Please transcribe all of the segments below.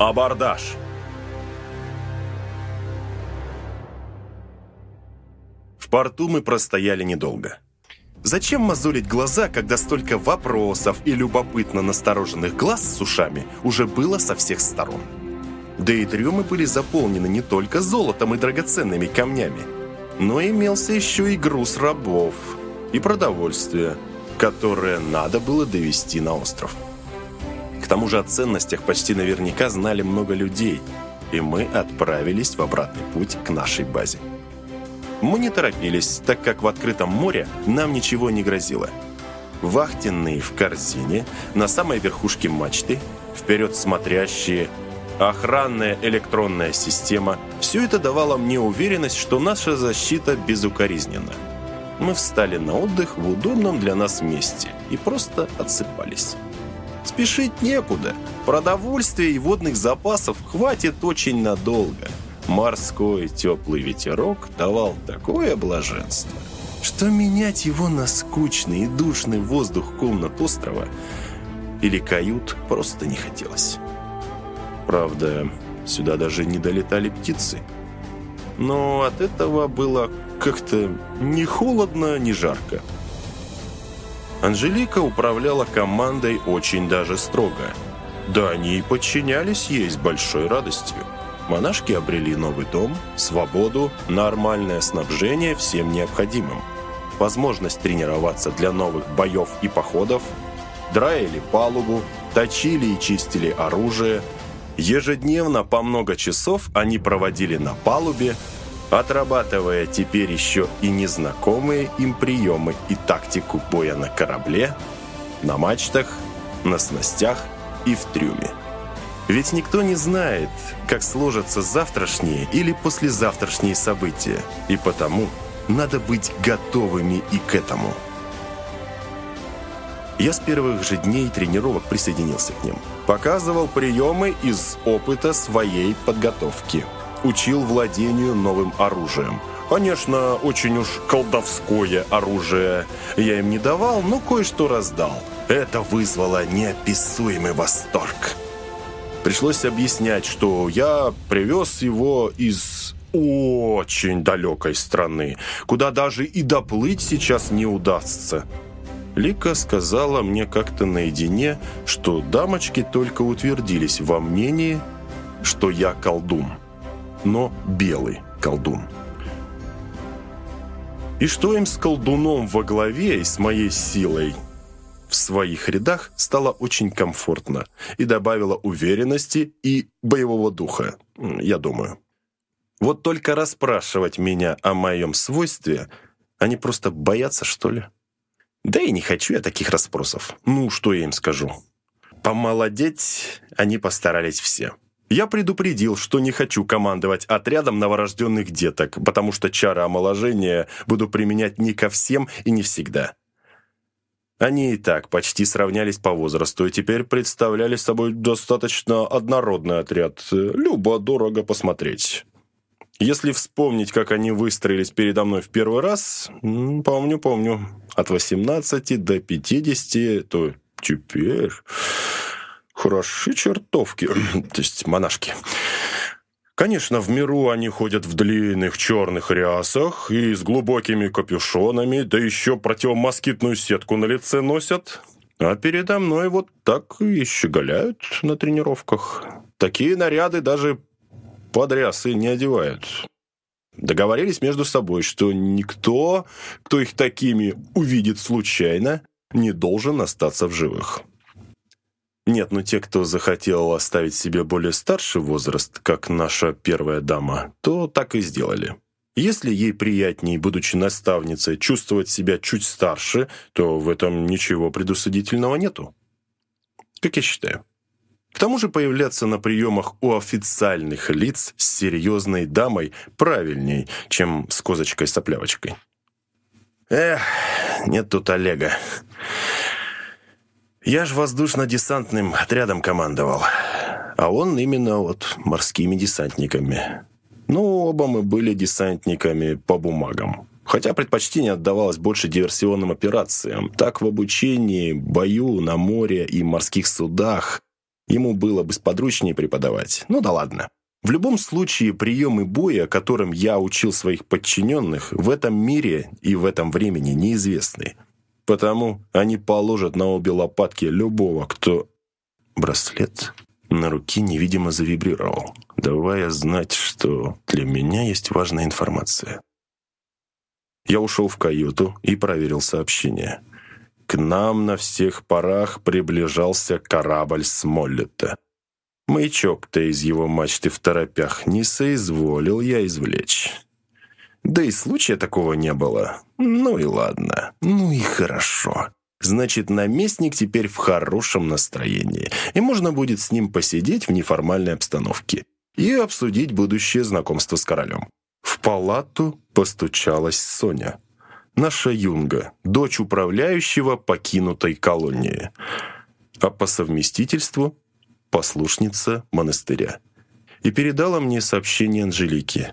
Абордаж! В порту мы простояли недолго. Зачем мозолить глаза, когда столько вопросов и любопытно настороженных глаз с ушами уже было со всех сторон? Да и трюмы были заполнены не только золотом и драгоценными камнями, но имелся еще и груз рабов и продовольствие, которое надо было довести на остров. Тому же о ценностях почти наверняка знали много людей, и мы отправились в обратный путь к нашей базе. Мы не торопились, так как в открытом море нам ничего не грозило. Вахтенные в корзине, на самой верхушке мачты, вперед смотрящие, охранная электронная система – все это давало мне уверенность, что наша защита безукоризненна. Мы встали на отдых в удобном для нас месте и просто отсыпались. Спешить некуда. Продовольствия и водных запасов хватит очень надолго – Морской теплый ветерок давал такое блаженство, что менять его на скучный и душный воздух комнат острова или кают просто не хотелось. Правда, сюда даже не долетали птицы. Но от этого было как-то ни холодно, ни жарко. Анжелика управляла командой очень даже строго. Да они и подчинялись ей с большой радостью. Монашки обрели новый дом, свободу, нормальное снабжение всем необходимым, возможность тренироваться для новых боев и походов, драили палубу, точили и чистили оружие. Ежедневно по много часов они проводили на палубе, отрабатывая теперь еще и незнакомые им приемы и тактику боя на корабле, на мачтах, на снастях и в трюме. Ведь никто не знает, как сложатся завтрашние или послезавтрашние события, и потому надо быть готовыми и к этому. Я с первых же дней тренировок присоединился к ним. Показывал приемы из опыта своей подготовки. Учил владению новым оружием. Конечно, очень уж колдовское оружие я им не давал, но кое-что раздал. Это вызвало неописуемый восторг. Пришлось объяснять, что я привез его из очень далекой страны, куда даже и доплыть сейчас не удастся. Лика сказала мне как-то наедине, что дамочки только утвердились во мнении, что я колдун, но белый колдун. И что им с колдуном во главе и с моей силой – в своих рядах стало очень комфортно и добавило уверенности и боевого духа, я думаю. Вот только расспрашивать меня о моем свойстве, они просто боятся, что ли? Да и не хочу я таких расспросов. Ну, что я им скажу? Помолодеть они постарались все. Я предупредил, что не хочу командовать отрядом новорожденных деток, потому что чары омоложения буду применять не ко всем и не всегда. Они и так почти сравнялись по возрасту и теперь представляли собой достаточно однородный отряд. Любо-дорого посмотреть. Если вспомнить, как они выстроились передо мной в первый раз, помню, помню, от 18 до 50, то теперь хороши чертовки, то есть монашки. Конечно, в миру они ходят в длинных черных рясах и с глубокими капюшонами, да еще противомоскитную сетку на лице носят. А передо мной вот так и щеголяют на тренировках. Такие наряды даже под рясы не одевают. Договорились между собой, что никто, кто их такими увидит случайно, не должен остаться в живых. Нет, но те, кто захотел оставить себе более старший возраст, как наша первая дама, то так и сделали. Если ей приятнее, будучи наставницей, чувствовать себя чуть старше, то в этом ничего предусудительного нету. Как я считаю. К тому же появляться на приемах у официальных лиц с серьезной дамой правильней, чем с козочкой-соплявочкой. Эх, нет тут Олега. Я ж воздушно-десантным отрядом командовал, а он именно вот морскими десантниками. Ну, оба мы были десантниками по бумагам. Хотя предпочтение отдавалось больше диверсионным операциям. Так в обучении, бою на море и морских судах Ему было бы сподручнее преподавать. Ну да ладно. В любом случае, приемы боя, которым я учил своих подчиненных, в этом мире и в этом времени неизвестны. Потому они положат на обе лопатки любого, кто... Браслет на руке невидимо завибрировал, давая знать, что для меня есть важная информация. Я ушел в каюту и проверил сообщение. К нам на всех парах приближался корабль Смоллета. Маячок-то из его мачты в торопях не соизволил я извлечь. Да и случая такого не было. Ну и ладно, ну и хорошо. Значит, наместник теперь в хорошем настроении, и можно будет с ним посидеть в неформальной обстановке и обсудить будущее знакомство с королем. В палату постучалась Соня. Наша юнга, дочь управляющего покинутой колонии. А по совместительству послушница монастыря. И передала мне сообщение Анжелики,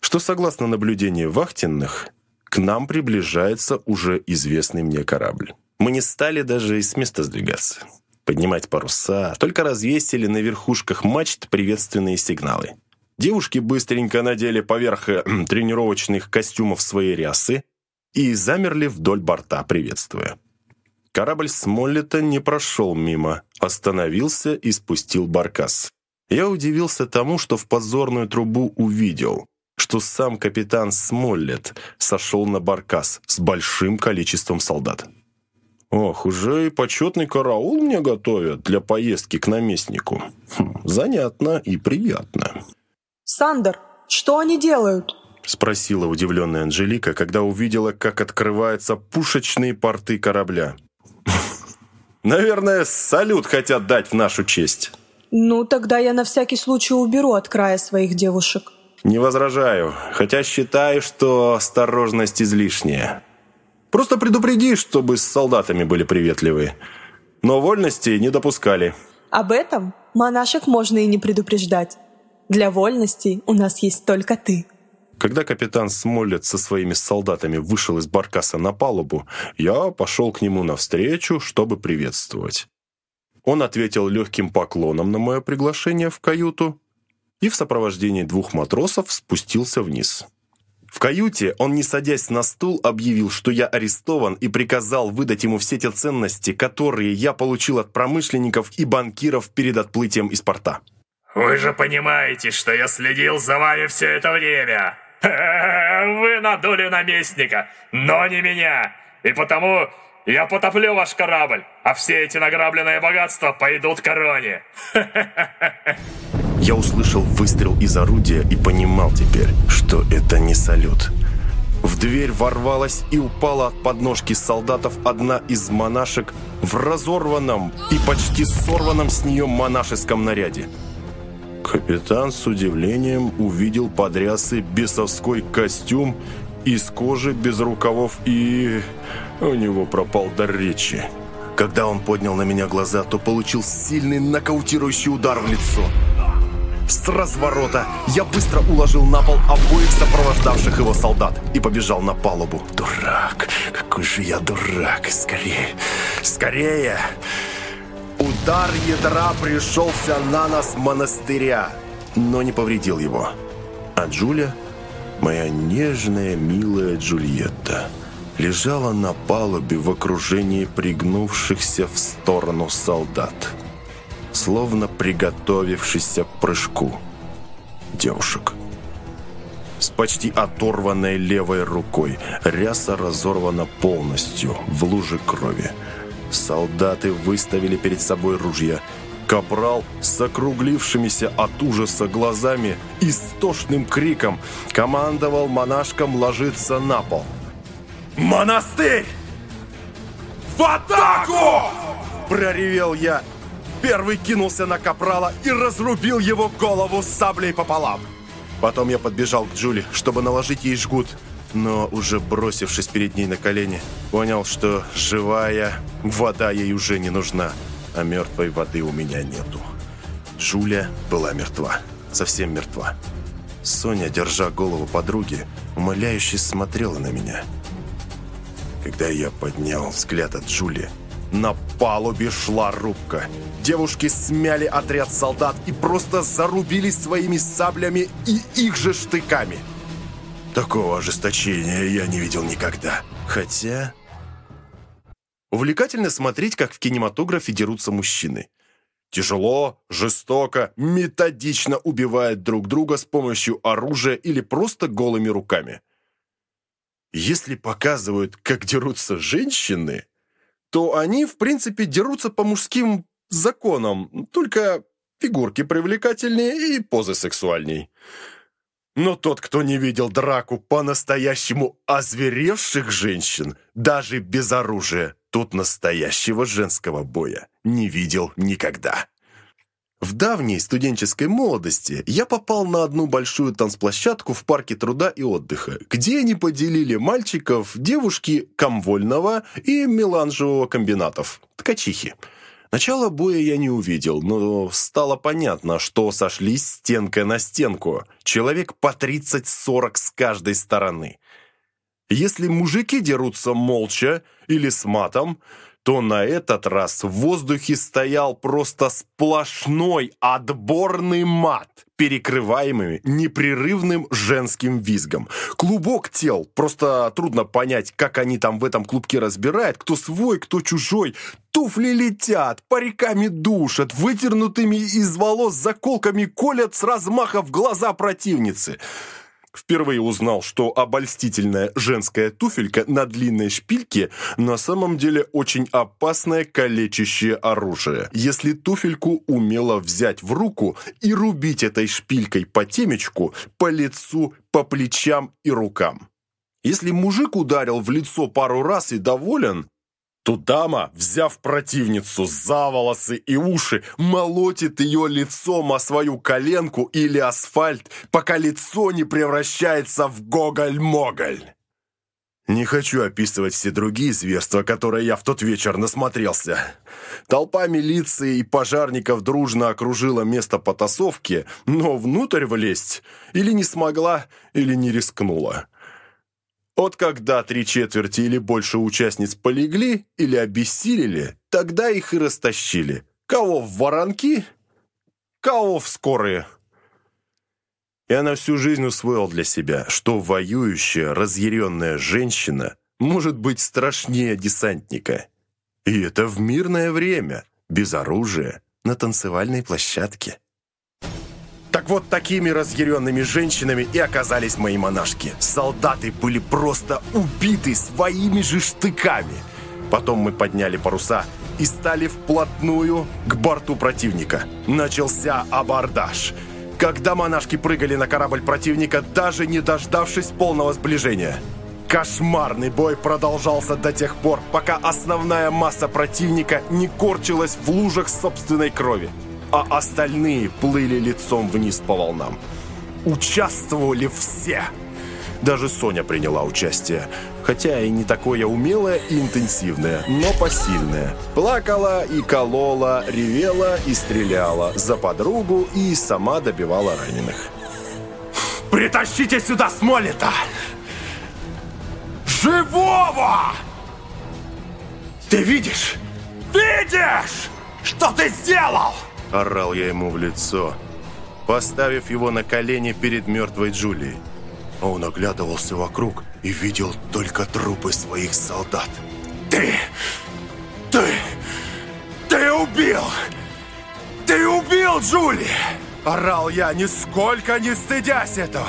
что согласно наблюдению вахтенных, к нам приближается уже известный мне корабль. Мы не стали даже с места сдвигаться, поднимать паруса, только развесили на верхушках мачт приветственные сигналы. Девушки быстренько надели поверх э, тренировочных костюмов свои рясы и замерли вдоль борта, приветствуя. Корабль Смоллета не прошел мимо, остановился и спустил баркас. Я удивился тому, что в подзорную трубу увидел, что сам капитан Смоллет сошел на баркас с большим количеством солдат. Ох, уже и почетный караул мне готовят для поездки к наместнику. Хм, занятно и приятно. Сандер, что они делают? Спросила удивленная Анжелика, когда увидела, как открываются пушечные порты корабля. Наверное, салют хотят дать в нашу честь. Ну, тогда я на всякий случай уберу от края своих девушек. Не возражаю, хотя считаю, что осторожность излишняя. Просто предупреди, чтобы с солдатами были приветливы. Но вольности не допускали. Об этом монашек можно и не предупреждать. Для вольностей у нас есть только ты. Когда капитан Смоллет со своими солдатами вышел из баркаса на палубу, я пошел к нему навстречу, чтобы приветствовать. Он ответил легким поклоном на мое приглашение в каюту и в сопровождении двух матросов спустился вниз. В каюте он, не садясь на стул, объявил, что я арестован и приказал выдать ему все те ценности, которые я получил от промышленников и банкиров перед отплытием из порта. «Вы же понимаете, что я следил за вами все это время!» Вы надули наместника, но не меня. И потому я потоплю ваш корабль, а все эти награбленные богатства пойдут короне. Я услышал выстрел из орудия и понимал теперь, что это не салют. В дверь ворвалась и упала от подножки солдатов одна из монашек в разорванном и почти сорванном с нее монашеском наряде. Капитан с удивлением увидел подрясы бесовской костюм из кожи без рукавов и... У него пропал дар речи. Когда он поднял на меня глаза, то получил сильный нокаутирующий удар в лицо. С разворота я быстро уложил на пол обоих сопровождавших его солдат и побежал на палубу. Дурак! Какой же я дурак! Скорее! Скорее! Удар ядра пришелся на нас монастыря, но не повредил его. А Джулия, моя нежная, милая Джульетта, лежала на палубе в окружении пригнувшихся в сторону солдат, словно приготовившихся к прыжку девушек. С почти оторванной левой рукой ряса разорвана полностью в луже крови. Солдаты выставили перед собой ружья. Капрал с округлившимися от ужаса глазами и стошным криком командовал монашкам ложиться на пол. «Монастырь! В атаку!» Проревел я. Первый кинулся на Капрала и разрубил его голову саблей пополам. Потом я подбежал к Джули, чтобы наложить ей жгут но уже бросившись перед ней на колени, понял, что живая вода ей уже не нужна, а мертвой воды у меня нету. Жуля была мертва, совсем мертва. Соня, держа голову подруги, умоляюще смотрела на меня. Когда я поднял взгляд от Джули, На палубе шла рубка. Девушки смяли отряд солдат и просто зарубились своими саблями и их же штыками. Такого ожесточения я не видел никогда. Хотя... Увлекательно смотреть, как в кинематографе дерутся мужчины. Тяжело, жестоко, методично убивают друг друга с помощью оружия или просто голыми руками. Если показывают, как дерутся женщины, то они, в принципе, дерутся по мужским законам, только фигурки привлекательнее и позы сексуальней. Но тот, кто не видел драку по-настоящему озверевших женщин, даже без оружия, тот настоящего женского боя не видел никогда. В давней студенческой молодости я попал на одну большую танцплощадку в парке труда и отдыха, где они поделили мальчиков, девушки комвольного и меланжевого комбинатов, ткачихи. Начало боя я не увидел, но стало понятно, что сошлись стенка на стенку. Человек по 30-40 с каждой стороны. Если мужики дерутся молча или с матом, то на этот раз в воздухе стоял просто сплошной отборный мат, перекрываемый непрерывным женским визгом. Клубок тел, просто трудно понять, как они там в этом клубке разбирают, кто свой, кто чужой. Туфли летят, париками душат, вытернутыми из волос заколками колят с размаха в глаза противницы. Впервые узнал, что обольстительная женская туфелька на длинной шпильке на самом деле очень опасное калечащее оружие. Если туфельку умело взять в руку и рубить этой шпилькой по темечку, по лицу, по плечам и рукам. Если мужик ударил в лицо пару раз и доволен, то дама, взяв противницу за волосы и уши, молотит ее лицом о свою коленку или асфальт, пока лицо не превращается в гоголь-моголь. Не хочу описывать все другие зверства, которые я в тот вечер насмотрелся. Толпа милиции и пожарников дружно окружила место потасовки, но внутрь влезть или не смогла, или не рискнула. Вот когда три четверти или больше участниц полегли или обессилели, тогда их и растащили. Кого в воронки, кого в скорые. Я на всю жизнь усвоил для себя, что воюющая, разъяренная женщина может быть страшнее десантника. И это в мирное время, без оружия, на танцевальной площадке. Так вот, такими разъяренными женщинами и оказались мои монашки. Солдаты были просто убиты своими же штыками. Потом мы подняли паруса и стали вплотную к борту противника. Начался абордаж. Когда монашки прыгали на корабль противника, даже не дождавшись полного сближения. Кошмарный бой продолжался до тех пор, пока основная масса противника не корчилась в лужах собственной крови а остальные плыли лицом вниз по волнам. Участвовали все. Даже Соня приняла участие, хотя и не такое умелое и интенсивное, но посильное. Плакала и колола, ревела и стреляла за подругу и сама добивала раненых. «Притащите сюда Смолета! Живого! Ты видишь? Видишь, что ты сделал?» Орал я ему в лицо, поставив его на колени перед мертвой Джулией. Он оглядывался вокруг и видел только трупы своих солдат. «Ты! Ты! Ты убил! Ты убил Джули!» Орал я, нисколько не стыдясь этого.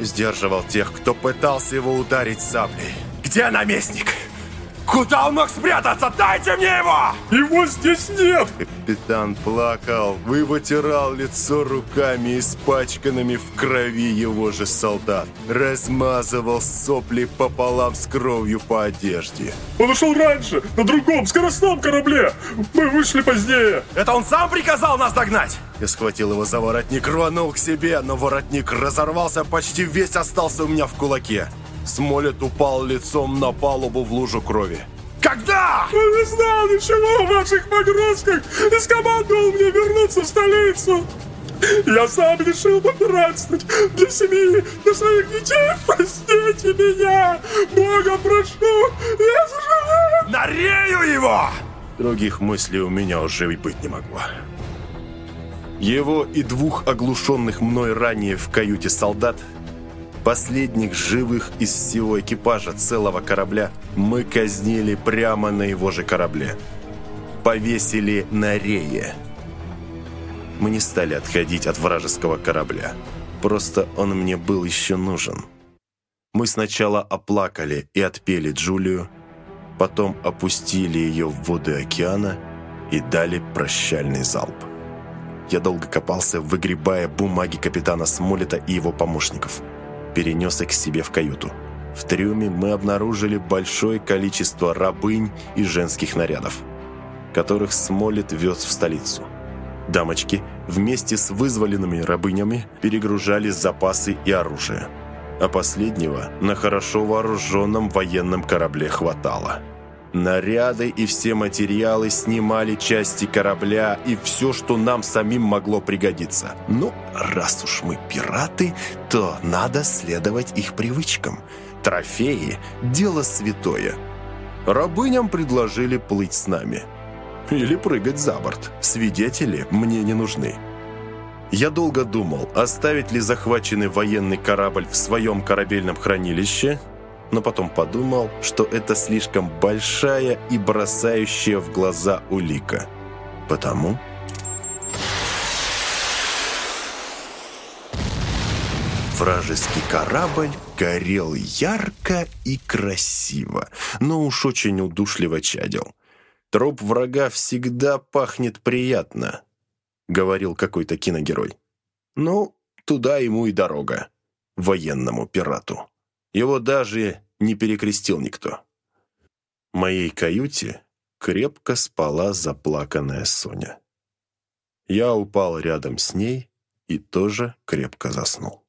Сдерживал тех, кто пытался его ударить саблей. «Где наместник?» Куда он мог спрятаться? Дайте мне его! Его здесь нет! Капитан плакал, вы вытирал лицо руками, испачканными в крови его же солдат. Размазывал сопли пополам с кровью по одежде. Он ушел раньше, на другом, скоростном корабле. Мы вышли позднее. Это он сам приказал нас догнать? Я схватил его за воротник, рванул к себе, но воротник разорвался, почти весь остался у меня в кулаке. Смолет упал лицом на палубу в лужу крови. Когда? Он не знал ничего о ваших погрузках и скомандовал мне вернуться в столицу. Я сам решил попиратствовать для семьи, для своих детей. Простите меня! Бога прошу! Я сожалею! Нарею его! Других мыслей у меня уже и быть не могло. Его и двух оглушенных мной ранее в каюте солдат, последних живых из всего экипажа целого корабля, мы казнили прямо на его же корабле. Повесили на рее. Мы не стали отходить от вражеского корабля. Просто он мне был еще нужен. Мы сначала оплакали и отпели Джулию, потом опустили ее в воды океана и дали прощальный залп. Я долго копался, выгребая бумаги капитана Смолета и его помощников. Перенес их к себе в каюту. В трюме мы обнаружили большое количество рабынь и женских нарядов, которых Смолет вез в столицу. Дамочки вместе с вызволенными рабынями перегружали запасы и оружие. А последнего на хорошо вооруженном военном корабле хватало. Наряды и все материалы снимали части корабля и все, что нам самим могло пригодиться. Ну, раз уж мы пираты, то надо следовать их привычкам. Трофеи – дело святое. Рабыням предложили плыть с нами. Или прыгать за борт. Свидетели мне не нужны. Я долго думал, оставить ли захваченный военный корабль в своем корабельном хранилище – но потом подумал, что это слишком большая и бросающая в глаза улика. Потому... Вражеский корабль горел ярко и красиво, но уж очень удушливо чадил. «Труп врага всегда пахнет приятно», — говорил какой-то киногерой. «Ну, туда ему и дорога, военному пирату». Его даже не перекрестил никто. В моей каюте крепко спала заплаканная Соня. Я упал рядом с ней и тоже крепко заснул.